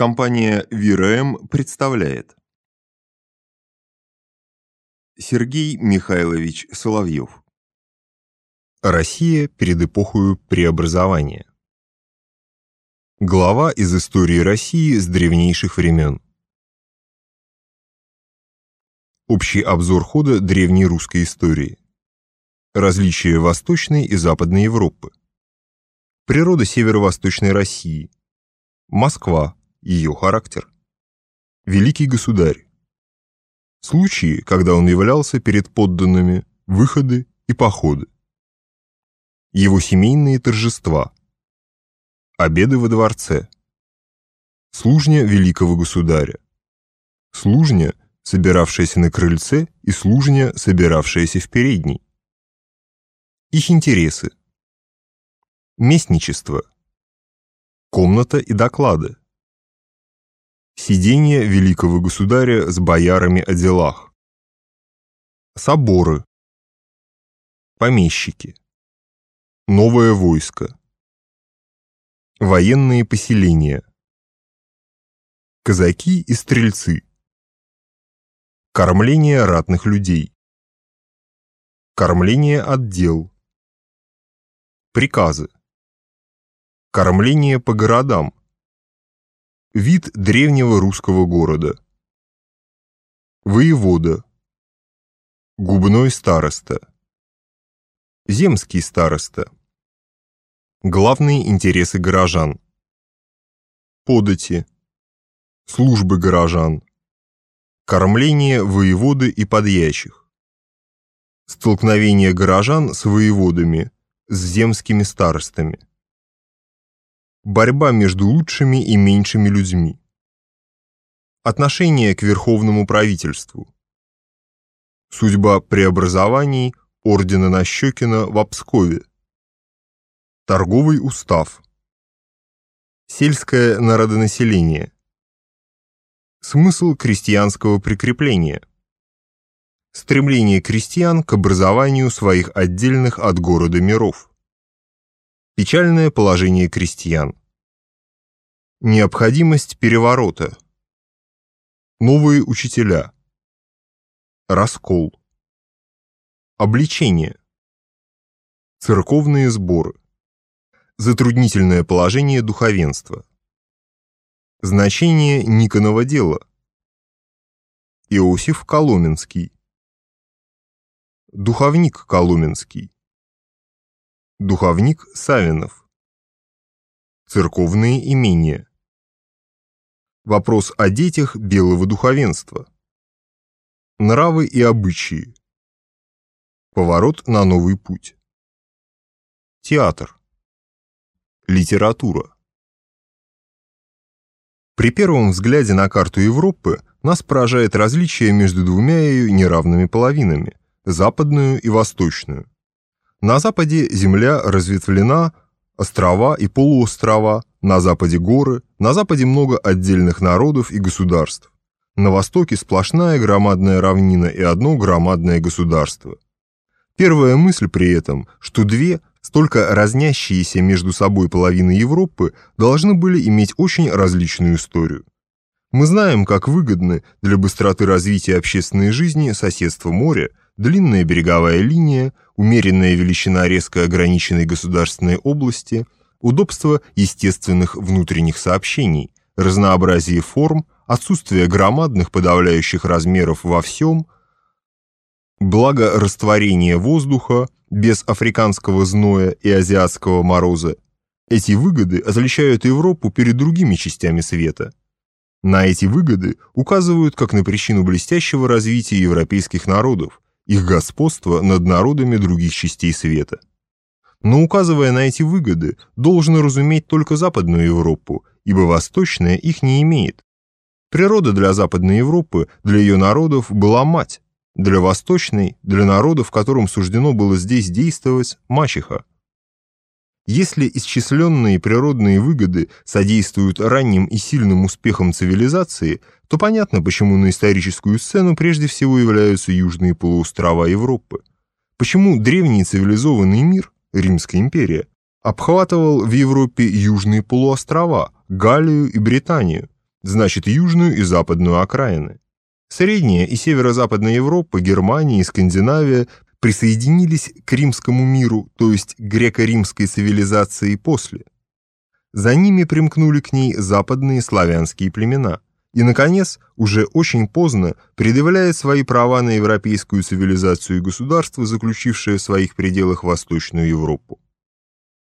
Компания ВИРМ представляет. Сергей Михайлович Соловьев. Россия перед эпохою преобразования. Глава из истории России с древнейших времен. Общий обзор хода древней русской истории. Различия Восточной и Западной Европы. Природа северо-восточной России. Москва ее характер. Великий государь. Случаи, когда он являлся перед подданными, выходы и походы. Его семейные торжества. Обеды во дворце. Служня великого государя. Служня, собиравшаяся на крыльце, и служня, собиравшаяся в передней. Их интересы. Местничество. Комната и доклады. Сидение великого государя с боярами о делах. Соборы. Помещики. Новое войско. Военные поселения. Казаки и стрельцы. Кормление ратных людей. Кормление отдел. Приказы. Кормление по городам. Вид древнего русского города. Воевода. Губной староста. Земский староста. Главные интересы горожан. Подати. Службы горожан. Кормление воеводы и подьячих. Столкновение горожан с воеводами, с земскими старостами. Борьба между лучшими и меньшими людьми. Отношение к верховному правительству. Судьба преобразований ордена Нащекина в Обскове. Торговый устав. Сельское народонаселение. Смысл крестьянского прикрепления. Стремление крестьян к образованию своих отдельных от города миров. Печальное положение крестьян. Необходимость переворота. Новые учителя. Раскол. Обличение. Церковные сборы. Затруднительное положение духовенства. Значение Никонова дела. Иосиф Коломенский. Духовник Коломенский. Духовник Савинов. Церковные имения. Вопрос о детях белого духовенства. Нравы и обычаи. Поворот на новый путь. Театр. Литература. При первом взгляде на карту Европы нас поражает различие между двумя ее неравными половинами – западную и восточную. На западе земля разветвлена, острова и полуострова, на западе горы, на западе много отдельных народов и государств. На востоке сплошная громадная равнина и одно громадное государство. Первая мысль при этом, что две, столько разнящиеся между собой половины Европы, должны были иметь очень различную историю. Мы знаем, как выгодны для быстроты развития общественной жизни соседство моря, длинная береговая линия, умеренная величина резко ограниченной государственной области, удобство естественных внутренних сообщений, разнообразие форм, отсутствие громадных подавляющих размеров во всем, благо растворения воздуха без африканского зноя и азиатского мороза. Эти выгоды отличают Европу перед другими частями света. На эти выгоды указывают как на причину блестящего развития европейских народов, их господство над народами других частей света. Но указывая на эти выгоды, должен разуметь только Западную Европу, ибо Восточная их не имеет. Природа для Западной Европы, для ее народов была мать, для Восточной, для народов, которым суждено было здесь действовать, мачеха. Если исчисленные природные выгоды содействуют ранним и сильным успехам цивилизации, то понятно, почему на историческую сцену прежде всего являются южные полуострова Европы. Почему древний цивилизованный мир, Римская империя, обхватывал в Европе южные полуострова, Галлию и Британию, значит южную и западную окраины. Средняя и северо-западная Европа, Германия и Скандинавия присоединились к римскому миру, то есть греко-римской цивилизации после. За ними примкнули к ней западные славянские племена. И, наконец, уже очень поздно предъявляет свои права на европейскую цивилизацию и государство, заключившее в своих пределах Восточную Европу.